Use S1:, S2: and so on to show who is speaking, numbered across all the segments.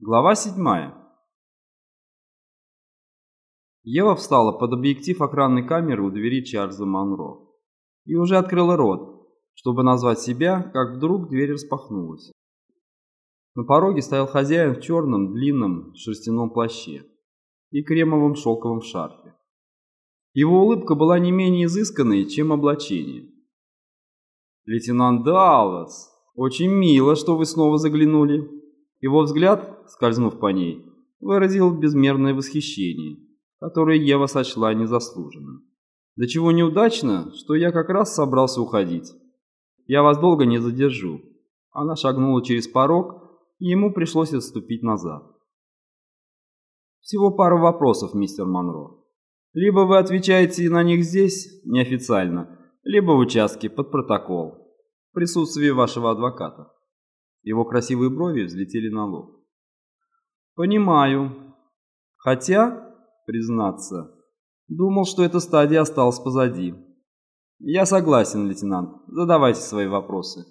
S1: Глава 7. Ева встала под объектив охранной камеры у двери Чарльза Монро и уже открыла рот, чтобы назвать себя, как вдруг дверь распахнулась. На пороге стоял хозяин в черном длинном шерстяном плаще и кремовом шелковом шарфе. Его улыбка была не менее изысканной, чем облачение. «Лейтенант Даллас, очень мило, что вы снова заглянули». Его взгляд, скользнув по ней, выразил безмерное восхищение, которое Ева сочла незаслуженным. «Да чего неудачно, что я как раз собрался уходить. Я вас долго не задержу». Она шагнула через порог, и ему пришлось отступить назад. «Всего пару вопросов, мистер Монро. Либо вы отвечаете на них здесь, неофициально, либо в участке под протокол, в присутствии вашего адвоката. Его красивые брови взлетели на лоб. Понимаю. Хотя, признаться, думал, что эта стадия осталась позади. Я согласен, лейтенант. Задавайте свои вопросы.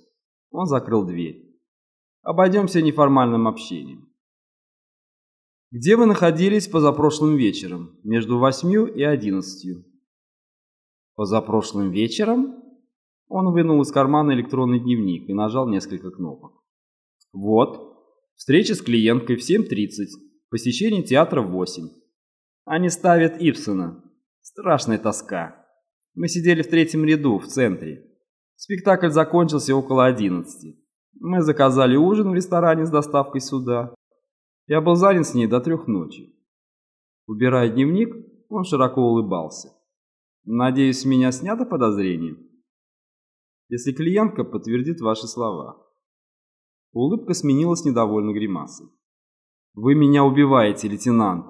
S1: Он закрыл дверь. Обойдемся неформальным общением. Где вы находились позапрошлым вечером, между восьмью и одиннадцатью? Позапрошлым вечером? Он вынул из кармана электронный дневник и нажал несколько кнопок. Вот, встреча с клиенткой в 7.30, посещение театра в 8. Они ставят Ипсона. Страшная тоска. Мы сидели в третьем ряду, в центре. Спектакль закончился около 11. Мы заказали ужин в ресторане с доставкой сюда. Я был занят с ней до трех ночи. Убирая дневник, он широко улыбался. Надеюсь, с меня снято подозрение? Если клиентка подтвердит ваши слова. Улыбка сменилась недовольной гримасой. «Вы меня убиваете, лейтенант!»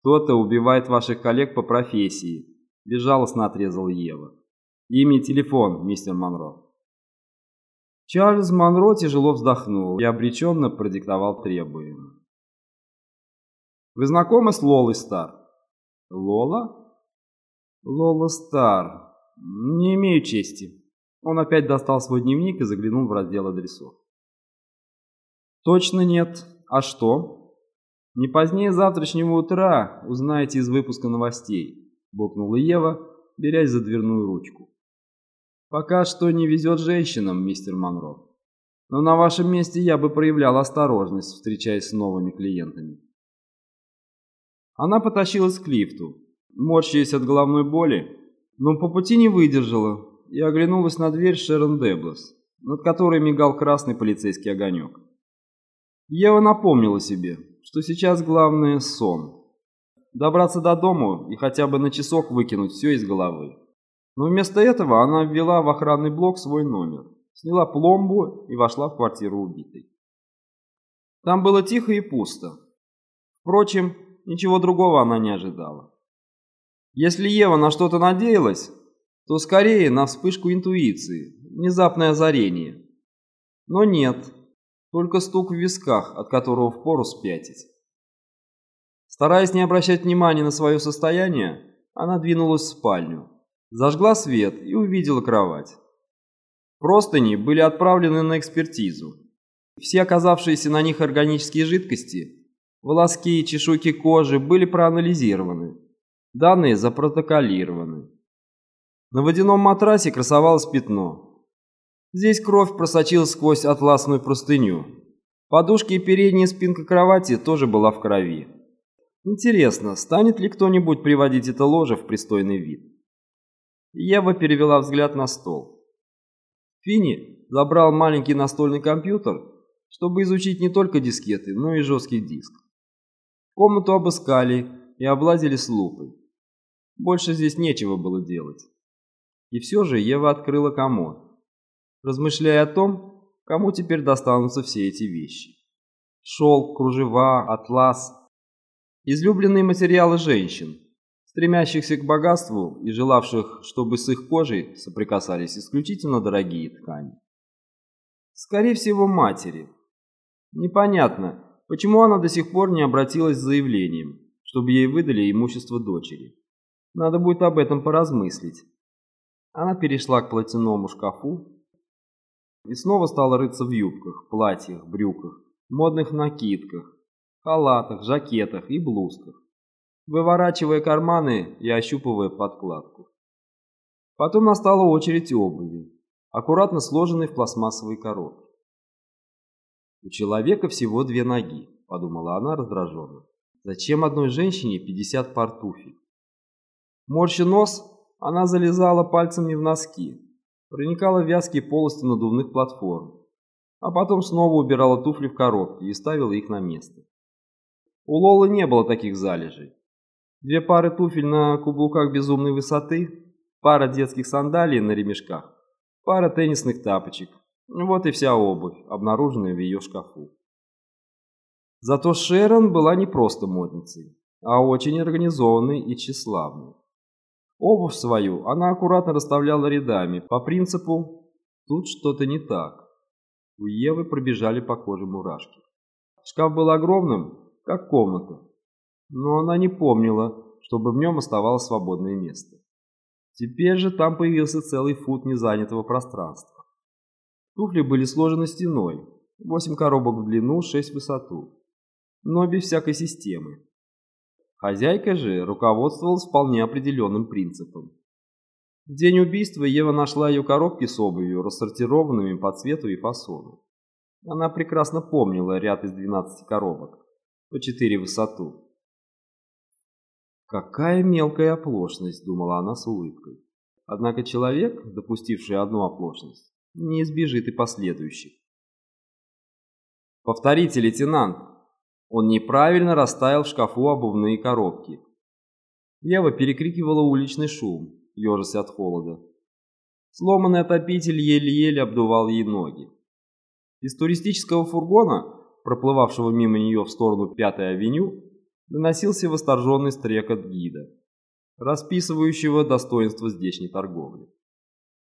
S1: «Кто-то убивает ваших коллег по профессии», – безжалостно отрезал Ева. «Имя и телефон, мистер Монро». Чарльз Монро тяжело вздохнул и обреченно продиктовал требуемое. «Вы знакомы с Лолой Стар?» «Лола?» «Лола Стар. Не имею чести». Он опять достал свой дневник и заглянул в раздел адресов. Точно нет. А что? Не позднее завтрашнего утра узнаете из выпуска новостей, бокнула Ева, берясь за дверную ручку. Пока что не везет женщинам, мистер Монро. Но на вашем месте я бы проявлял осторожность, встречаясь с новыми клиентами. Она потащилась к лифту, морщаясь от головной боли, но по пути не выдержала и оглянулась на дверь Шерон Деблас, над которой мигал красный полицейский огонек. Ева напомнила себе, что сейчас главное – сон. Добраться до дому и хотя бы на часок выкинуть все из головы. Но вместо этого она ввела в охранный блок свой номер, сняла пломбу и вошла в квартиру убитой. Там было тихо и пусто. Впрочем, ничего другого она не ожидала. Если Ева на что-то надеялась, то скорее на вспышку интуиции, внезапное озарение. Но нет, только стук в висках, от которого впору спятить. Стараясь не обращать внимания на свое состояние, она двинулась в спальню, зажгла свет и увидела кровать. Простыни были отправлены на экспертизу. Все оказавшиеся на них органические жидкости, волоски и чешуйки кожи были проанализированы, данные запротоколированы. На водяном матрасе красовалось пятно, Здесь кровь просочилась сквозь атласную простыню. Подушки и передняя спинка кровати тоже была в крови. Интересно, станет ли кто-нибудь приводить это ложе в пристойный вид? Ева перевела взгляд на стол. Финни забрал маленький настольный компьютер, чтобы изучить не только дискеты, но и жесткий диск. Комнату обыскали и облазили с лупой. Больше здесь нечего было делать. И все же Ева открыла комод размышляя о том, кому теперь достанутся все эти вещи. Шелк, кружева, атлас. Излюбленные материалы женщин, стремящихся к богатству и желавших, чтобы с их кожей соприкасались исключительно дорогие ткани. Скорее всего, матери. Непонятно, почему она до сих пор не обратилась с заявлением, чтобы ей выдали имущество дочери. Надо будет об этом поразмыслить. Она перешла к платяному шкафу и снова стала рыться в юбках, платьях, брюках, модных накидках, халатах, жакетах и блузках, выворачивая карманы и ощупывая подкладку. Потом настала очередь обуви, аккуратно сложенной в пластмассовые коробки. «У человека всего две ноги», — подумала она раздраженно. «Зачем одной женщине 50 пар туфель?» Морща нос, она залезала пальцами в носки, проникала в вязкие полости надувных платформ, а потом снова убирала туфли в коробки и ставила их на место. У Лолы не было таких залежей. Две пары туфель на каблуках безумной высоты, пара детских сандалий на ремешках, пара теннисных тапочек. Вот и вся обувь, обнаруженная в ее шкафу. Зато Шерон была не просто модницей, а очень организованной и тщеславной. Обувь свою она аккуратно расставляла рядами по принципу «тут что-то не так». У Евы пробежали по коже мурашки. Шкаф был огромным, как комната, но она не помнила, чтобы в нем оставалось свободное место. Теперь же там появился целый фут незанятого пространства. Туфли были сложены стеной, восемь коробок в длину, шесть в высоту, но без всякой системы. Хозяйка же руководствовалась вполне определенным принципом. В день убийства Ева нашла ее коробки с обувью, рассортированными по цвету и фасону. Она прекрасно помнила ряд из 12 коробок, по 4 в высоту. «Какая мелкая оплошность», — думала она с улыбкой. Однако человек, допустивший одну оплошность, не избежит и последующих. «Повторите, лейтенант!» Он неправильно расставил в шкафу обувные коробки. Ева перекрикивала уличный шум, ежась от холода. Сломанный отопитель еле-еле обдувал ей ноги. Из туристического фургона, проплывавшего мимо нее в сторону Пятой авеню, доносился восторженный стрекот гида, расписывающего достоинства здешней торговли.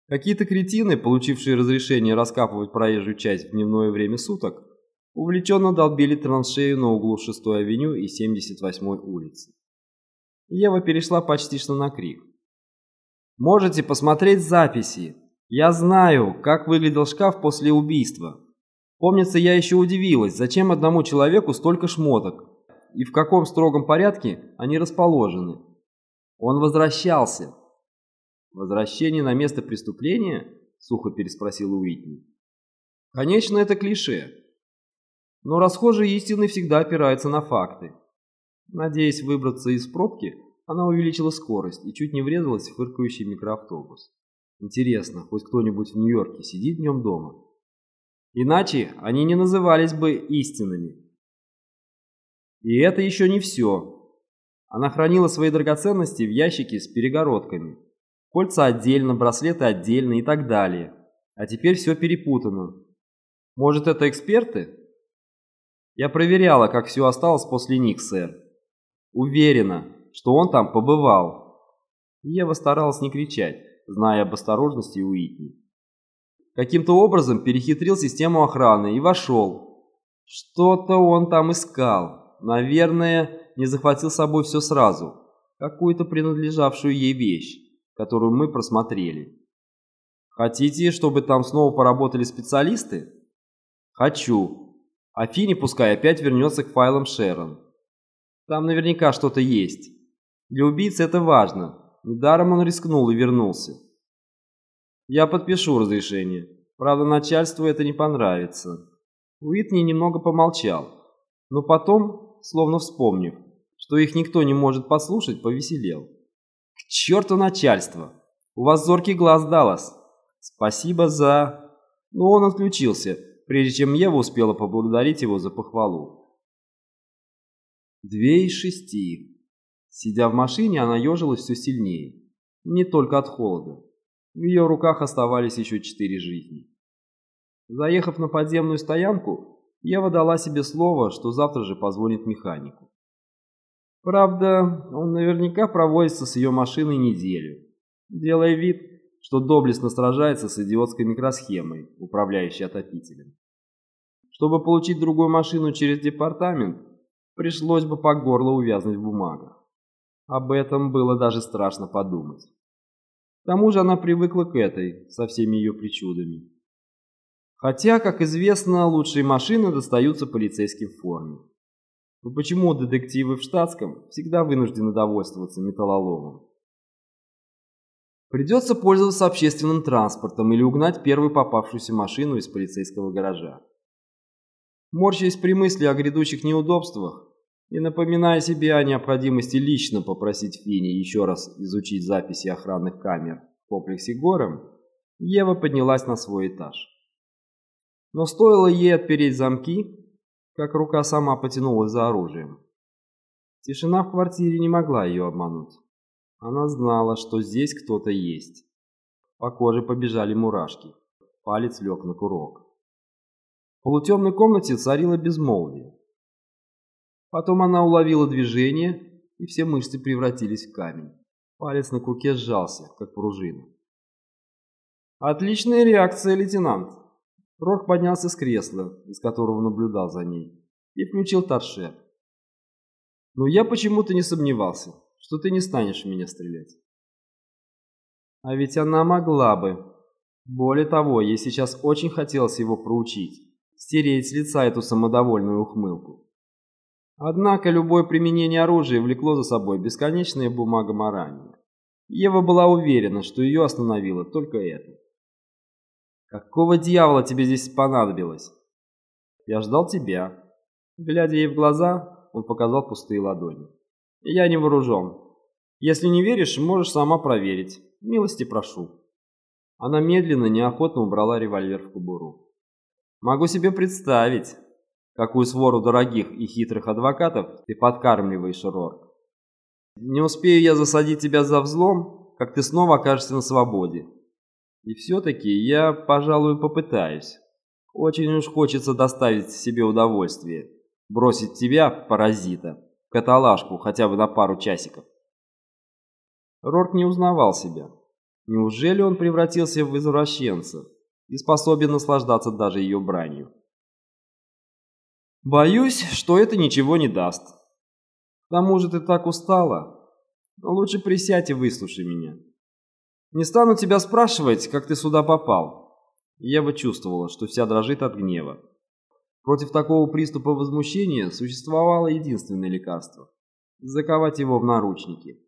S1: Какие-то кретины, получившие разрешение раскапывать проезжую часть в дневное время суток, увлеченно долбили траншею на углу 6-й авеню и 78-й улицы. Ева перешла почти что на крик. «Можете посмотреть записи. Я знаю, как выглядел шкаф после убийства. Помнится, я еще удивилась, зачем одному человеку столько шмоток и в каком строгом порядке они расположены. Он возвращался». «Возвращение на место преступления?» – сухо переспросил Уитни. «Конечно, это клише. Но расхожие истины всегда опираются на факты. Надеясь выбраться из пробки, она увеличила скорость и чуть не врезалась в фыркающий микроавтобус. Интересно, хоть кто-нибудь в Нью-Йорке сидит днем дома? Иначе они не назывались бы истинными. И это еще не все. Она хранила свои драгоценности в ящике с перегородками. Кольца отдельно, браслеты отдельно и так далее. А теперь все перепутано. Может, это эксперты? Я проверяла, как все осталось после них, сэр. Уверена, что он там побывал. Ева старалась не кричать, зная об осторожности Уитни. Каким-то образом перехитрил систему охраны и вошел. Что-то он там искал. Наверное, не захватил с собой все сразу. Какую-то принадлежавшую ей вещь, которую мы просмотрели. Хотите, чтобы там снова поработали специалисты? Хочу. А Финни пускай опять вернется к файлам Шерон. Там наверняка что-то есть. Для убийцы это важно. Недаром он рискнул и вернулся. Я подпишу разрешение. Правда, начальству это не понравится. Уитни немного помолчал, но потом, словно вспомнив, что их никто не может послушать, повеселел. К черту начальство! У вас зоркий глаз, Даллас. Спасибо за... Но он отключился, прежде чем Ева успела поблагодарить его за похвалу. Две из шести. Сидя в машине, она ежилась все сильнее. Не только от холода. В ее руках оставались еще четыре жизни. Заехав на подземную стоянку, Ева дала себе слово, что завтра же позвонит механику. Правда, он наверняка проводится с ее машиной неделю, делая вид, что доблестно сражается с идиотской микросхемой, управляющей отопителем. Чтобы получить другую машину через департамент, пришлось бы по горло увязнуть в бумагах. Об этом было даже страшно подумать. К тому же она привыкла к этой, со всеми ее причудами. Хотя, как известно, лучшие машины достаются полицейским в форме. Но почему детективы в штатском всегда вынуждены довольствоваться металлоломом? Придется пользоваться общественным транспортом или угнать первую попавшуюся машину из полицейского гаража. Морщаясь при мысли о грядущих неудобствах и напоминая себе о необходимости лично попросить Фини еще раз изучить записи охранных камер в комплексе Горем, Ева поднялась на свой этаж. Но стоило ей отпереть замки, как рука сама потянулась за оружием. Тишина в квартире не могла ее обмануть. Она знала, что здесь кто-то есть. По коже побежали мурашки. Палец лег на курок. В полутемной комнате царило безмолвие. Потом она уловила движение, и все мышцы превратились в камень. Палец на курке сжался, как пружина. «Отличная реакция, лейтенант!» Рок поднялся с кресла, из которого наблюдал за ней, и включил торшер. Но я почему-то не сомневался, что ты не станешь в меня стрелять. А ведь она могла бы. Более того, ей сейчас очень хотелось его проучить, стереть с лица эту самодовольную ухмылку. Однако любое применение оружия влекло за собой бесконечное бумагоморание. Ева была уверена, что ее остановило только это. «Какого дьявола тебе здесь понадобилось?» «Я ждал тебя». Глядя ей в глаза, он показал пустые ладони. «Я не вооружен. Если не веришь, можешь сама проверить. Милости прошу». Она медленно, неохотно убрала револьвер в кобуру. «Могу себе представить, какую свору дорогих и хитрых адвокатов ты подкармливаешь, Рорк. Не успею я засадить тебя за взлом, как ты снова окажешься на свободе. И все-таки я, пожалуй, попытаюсь. Очень уж хочется доставить себе удовольствие. Бросить тебя, паразита, в каталажку хотя бы на пару часиков. Рорк не узнавал себя. Неужели он превратился в извращенца и способен наслаждаться даже ее бранью? Боюсь, что это ничего не даст. К тому же ты так устала. Лучше присядь и выслушай меня. Не стану тебя спрашивать, как ты сюда попал. Ева чувствовала, что вся дрожит от гнева. Против такого приступа возмущения существовало единственное лекарство – заковать его в наручники.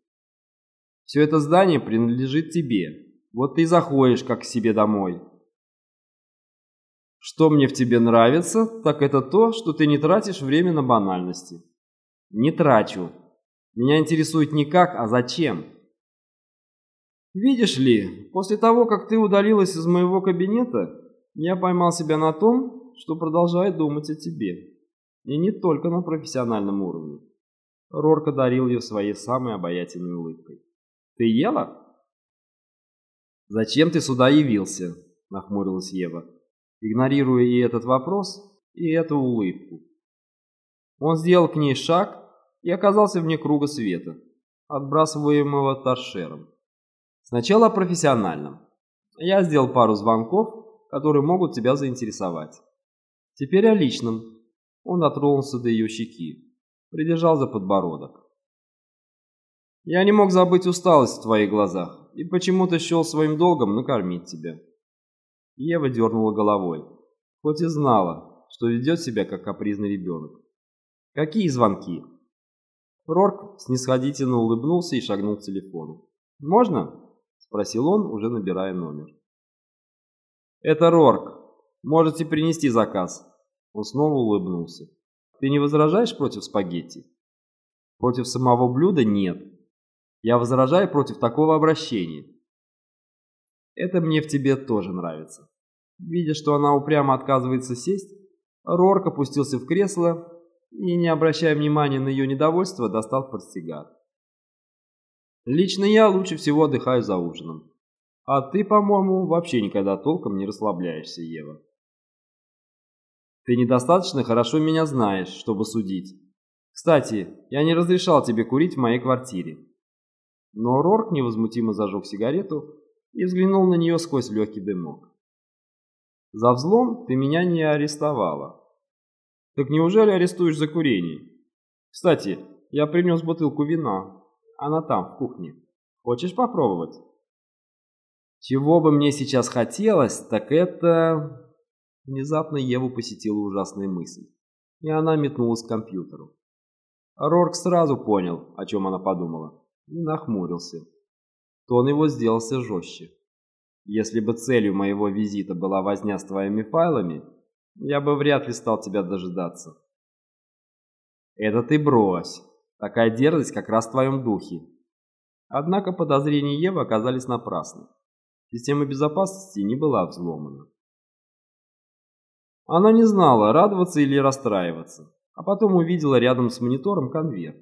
S1: Все это здание принадлежит тебе. Вот ты и заходишь, как к себе домой. Что мне в тебе нравится, так это то, что ты не тратишь время на банальности. Не трачу. Меня интересует не как, а зачем. Видишь ли, после того, как ты удалилась из моего кабинета, я поймал себя на том, что продолжаю думать о тебе. И не только на профессиональном уровне. Рорк одарил ее своей самой обаятельной улыбкой. «Ты ела?» «Зачем ты сюда явился?» – нахмурилась Ева, игнорируя и этот вопрос, и эту улыбку. Он сделал к ней шаг и оказался вне круга света, отбрасываемого торшером. Сначала о. Я сделал пару звонков, которые могут тебя заинтересовать. Теперь о личном. Он дотронулся до ее щеки, придержал за подбородок. Я не мог забыть усталость в твоих глазах и почему-то счел своим долгом накормить тебя. Ева дернула головой, хоть и знала, что ведет себя как капризный ребенок. Какие звонки? Рорк снисходительно улыбнулся и шагнул к телефону. «Можно?» Спросил он, уже набирая номер. «Это Рорк. Можете принести заказ». Он снова улыбнулся. «Ты не возражаешь против спагетти?» «Против самого блюда нет. Я возражаю против такого обращения». «Это мне в тебе тоже нравится». Видя, что она упрямо отказывается сесть, Рорк опустился в кресло и, не обращая внимания на ее недовольство, достал портсигар. Лично я лучше всего отдыхаю за ужином. А ты, по-моему, вообще никогда толком не расслабляешься, Ева. Ты недостаточно хорошо меня знаешь, чтобы судить. Кстати, я не разрешал тебе курить в моей квартире. Но Рорк невозмутимо зажег сигарету и взглянул на нее сквозь легкий дымок. За взлом ты меня не арестовала. Так неужели арестуешь за курение? Кстати, я принес бутылку вина. Она там, в кухне. Хочешь попробовать? Чего бы мне сейчас хотелось, так это... Внезапно Еву посетила ужасная мысль, и она метнулась к компьютеру. Рорк сразу понял, о чем она подумала, и нахмурился. Тон его сделался жестче. «Если бы целью моего визита была возня с твоими файлами, я бы вряд ли стал тебя дожидаться». «Это ты брось. Такая дерзость как раз в твоем духе». Однако подозрения Евы оказались напрасны. Система безопасности не была взломана. Она не знала, радоваться или расстраиваться, а потом увидела рядом с монитором конверт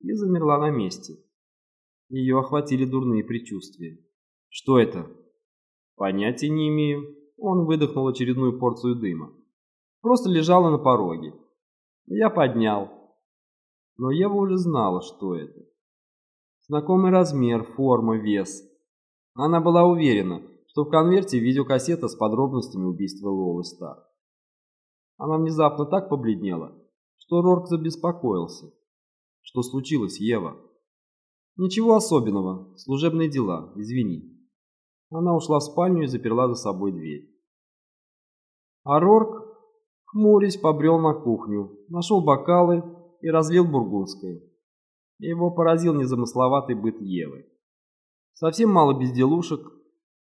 S1: и замерла на месте. Ее охватили дурные предчувствия. Что это? Понятия не имею. Он выдохнул очередную порцию дыма. Просто лежала на пороге. Я поднял. Но Ева уже знала, что это. Знакомый размер, форма, вес. Она была уверена, что в конверте видеокассета с подробностями убийства Лолы Стар. Она внезапно так побледнела, что Рорк забеспокоился. Что случилось, Ева? Ничего особенного, служебные дела, извини. Она ушла в спальню и заперла за собой дверь. А Рорк, хмурясь, побрел на кухню, нашел бокалы и разлил бургундское. Его поразил незамысловатый быт Евы. Совсем мало безделушек,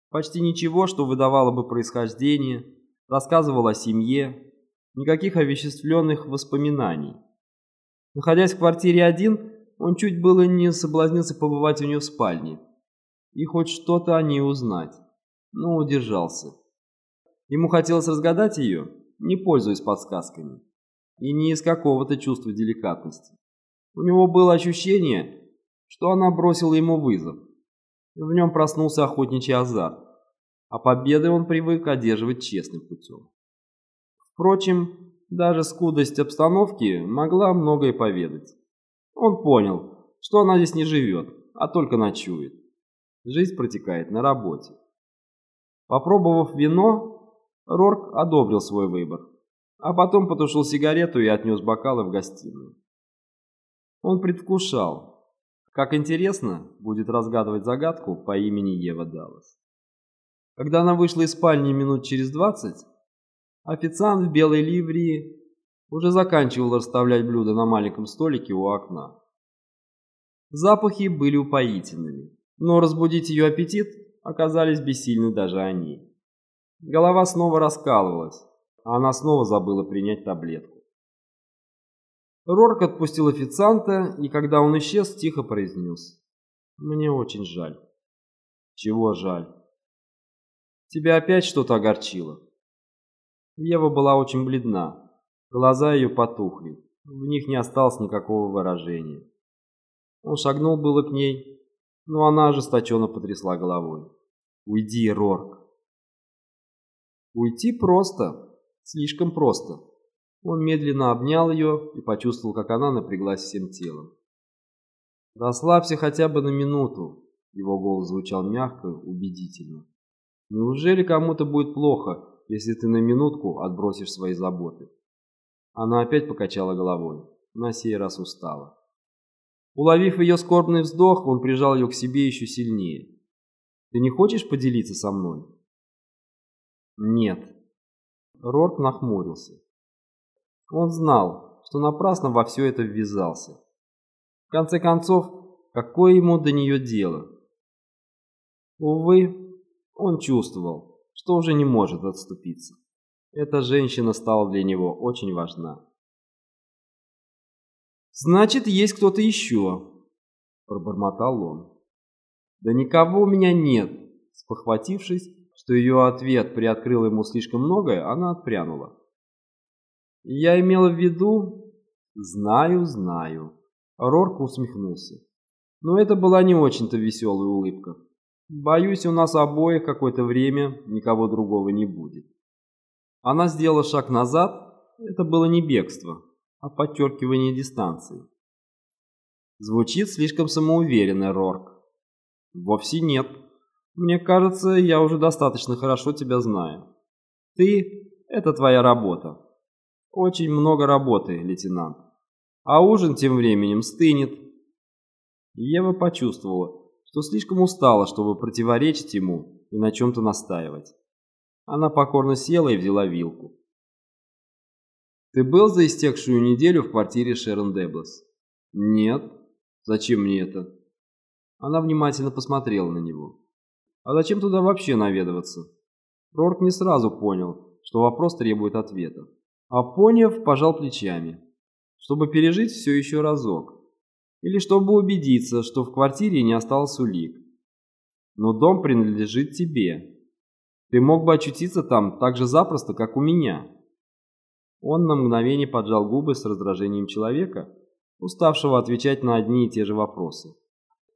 S1: почти ничего, что выдавало бы происхождение, рассказывал о семье, никаких овеществленных воспоминаний. Находясь в квартире один, он чуть было не соблазнился побывать у нее в спальне и хоть что-то о ней узнать, но удержался. Ему хотелось разгадать ее, не пользуясь подсказками, и не из какого-то чувства деликатности. У него было ощущение, что она бросила ему вызов. В нем проснулся охотничий азарт, а победы он привык одерживать честным путем. Впрочем, даже скудость обстановки могла многое поведать. Он понял, что она здесь не живет, а только ночует. Жизнь протекает на работе. Попробовав вино, Рорк одобрил свой выбор, а потом потушил сигарету и отнес бокалы в гостиную. Он предвкушал, как интересно будет разгадывать загадку по имени Ева Даллас. Когда она вышла из спальни минут через двадцать, Официант в белой ливрии уже заканчивал расставлять блюда на маленьком столике у окна. Запахи были упоительными, но разбудить ее аппетит оказались бессильны даже они. Голова снова раскалывалась, а она снова забыла принять таблетку. Рорк отпустил официанта, и когда он исчез, тихо произнес. «Мне очень жаль». «Чего жаль?» «Тебя опять что-то огорчило?» Ева была очень бледна. Глаза ее потухли. В них не осталось никакого выражения. Он шагнул было к ней, но она ожесточенно потрясла головой. «Уйди, Рорк!» Уйти просто, слишком просто. Он медленно обнял ее и почувствовал, как она напряглась всем телом. «Расслабься хотя бы на минуту», — его голос звучал мягко, убедительно. «Неужели кому-то будет плохо, если ты на минутку отбросишь свои заботы. Она опять покачала головой, на сей раз устала. Уловив ее скорбный вздох, он прижал ее к себе еще сильнее. «Ты не хочешь поделиться со мной?» «Нет». Рорк нахмурился. Он знал, что напрасно во все это ввязался. В конце концов, какое ему до нее дело? Увы, он чувствовал, что уже не может отступиться. Эта женщина стала для него очень важна. «Значит, есть кто-то еще», – пробормотал он. «Да никого у меня нет», – спохватившись, что ее ответ приоткрыл ему слишком многое, она отпрянула. «Я имела в виду...» «Знаю, знаю», – Рорк усмехнулся. Но это была не очень-то веселая улыбка. Боюсь, у нас обоих какое-то время никого другого не будет. Она сделала шаг назад, это было не бегство, а подчеркивание дистанции. Звучит слишком самоуверенно, Рорк. Вовсе нет. Мне кажется, я уже достаточно хорошо тебя знаю. Ты — это твоя работа. Очень много работы, лейтенант. А ужин тем временем стынет. Ева почувствовала, что слишком устала, чтобы противоречить ему и на чем-то настаивать. Она покорно села и взяла вилку. «Ты был за истекшую неделю в квартире Шерон Деблас?» «Нет. Зачем мне это?» Она внимательно посмотрела на него. «А зачем туда вообще наведываться?» Рорк не сразу понял, что вопрос требует ответа. А поняв, пожал плечами. Чтобы пережить все еще разок. Или чтобы убедиться, что в квартире не осталось улик. Но дом принадлежит тебе. Ты мог бы очутиться там так же запросто, как у меня. Он на мгновение поджал губы с раздражением человека, уставшего отвечать на одни и те же вопросы.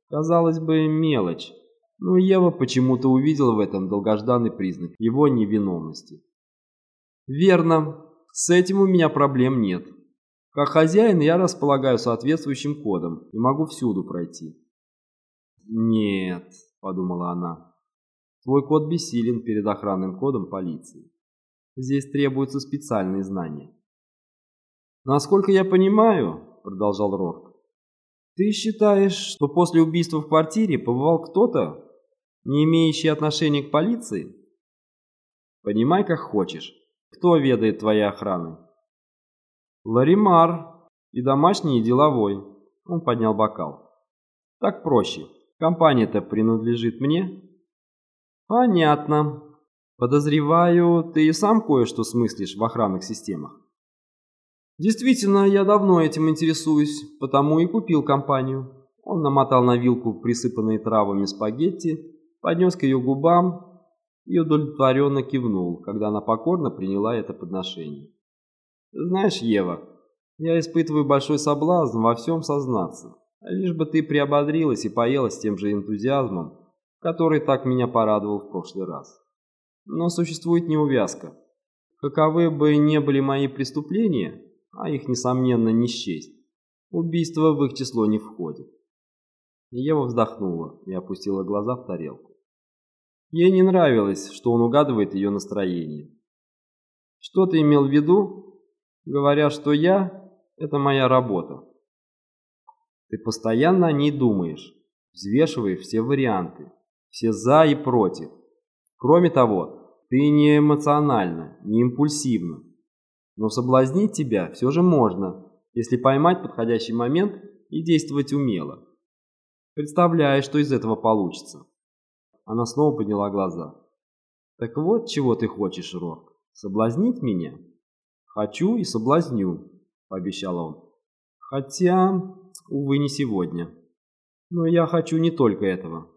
S1: Казалось бы, мелочь, но Ева почему-то увидела в этом долгожданный признак его невиновности. «Верно, с этим у меня проблем нет. Как хозяин я располагаю соответствующим кодом и могу всюду пройти». «Нет», — подумала она, — «твой код бессилен перед охранным кодом полиции. Здесь требуются специальные знания». «Насколько я понимаю», — продолжал Рорк, ты считаешь, что после убийства в квартире побывал кто-то, не имеющий отношения к полиции? Понимай, как хочешь. Кто ведает твоей охраной? Ларимар и домашний, и деловой. Он поднял бокал. Так проще. Компания-то принадлежит мне. Понятно. Подозреваю, ты и сам кое-что смыслишь в охранных системах. Действительно, я давно этим интересуюсь, потому и купил компанию. Он намотал на вилку присыпанные травами спагетти, поднес к ее губам и удовлетворенно кивнул, когда она покорно приняла это подношение. «Знаешь, Ева, я испытываю большой соблазн во всем сознаться, лишь бы ты приободрилась и поела с тем же энтузиазмом, который так меня порадовал в прошлый раз. Но существует неувязка. Каковы бы ни были мои преступления, а их, несомненно, не счесть. Убийство в их число не входит. Ева вздохнула и опустила глаза в тарелку. Ей не нравилось, что он угадывает ее настроение. «Что ты имел в виду, говоря, что я – это моя работа?» «Ты постоянно о ней думаешь, взвешивая все варианты, все «за» и «против». Кроме того, ты не эмоционально, не импульсивно, но соблазнить тебя все же можно, если поймать подходящий момент и действовать умело. Представляешь, что из этого получится. Она снова подняла глаза. Так вот, чего ты хочешь, Рорк? Соблазнить меня? Хочу и соблазню, пообещал он. Хотя, увы, не сегодня. Но я хочу не только этого.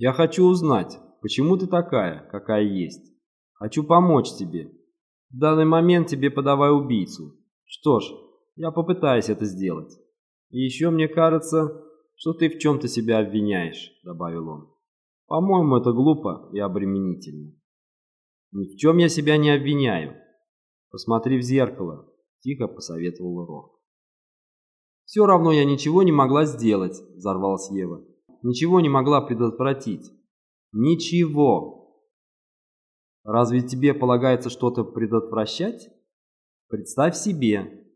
S1: Я хочу узнать, почему ты такая, какая есть. Хочу помочь тебе, в данный момент тебе подавай убийцу. Что ж, я попытаюсь это сделать. И еще мне кажется, что ты в чем-то себя обвиняешь, добавил он. По-моему, это глупо и обременительно. Ни в чем я себя не обвиняю. Посмотри в зеркало, тихо посоветовал Рок. Все равно я ничего не могла сделать, взорвалась Ева. Ничего не могла предотвратить. Ничего. Разве тебе полагается что-то предотвращать? Представь себе,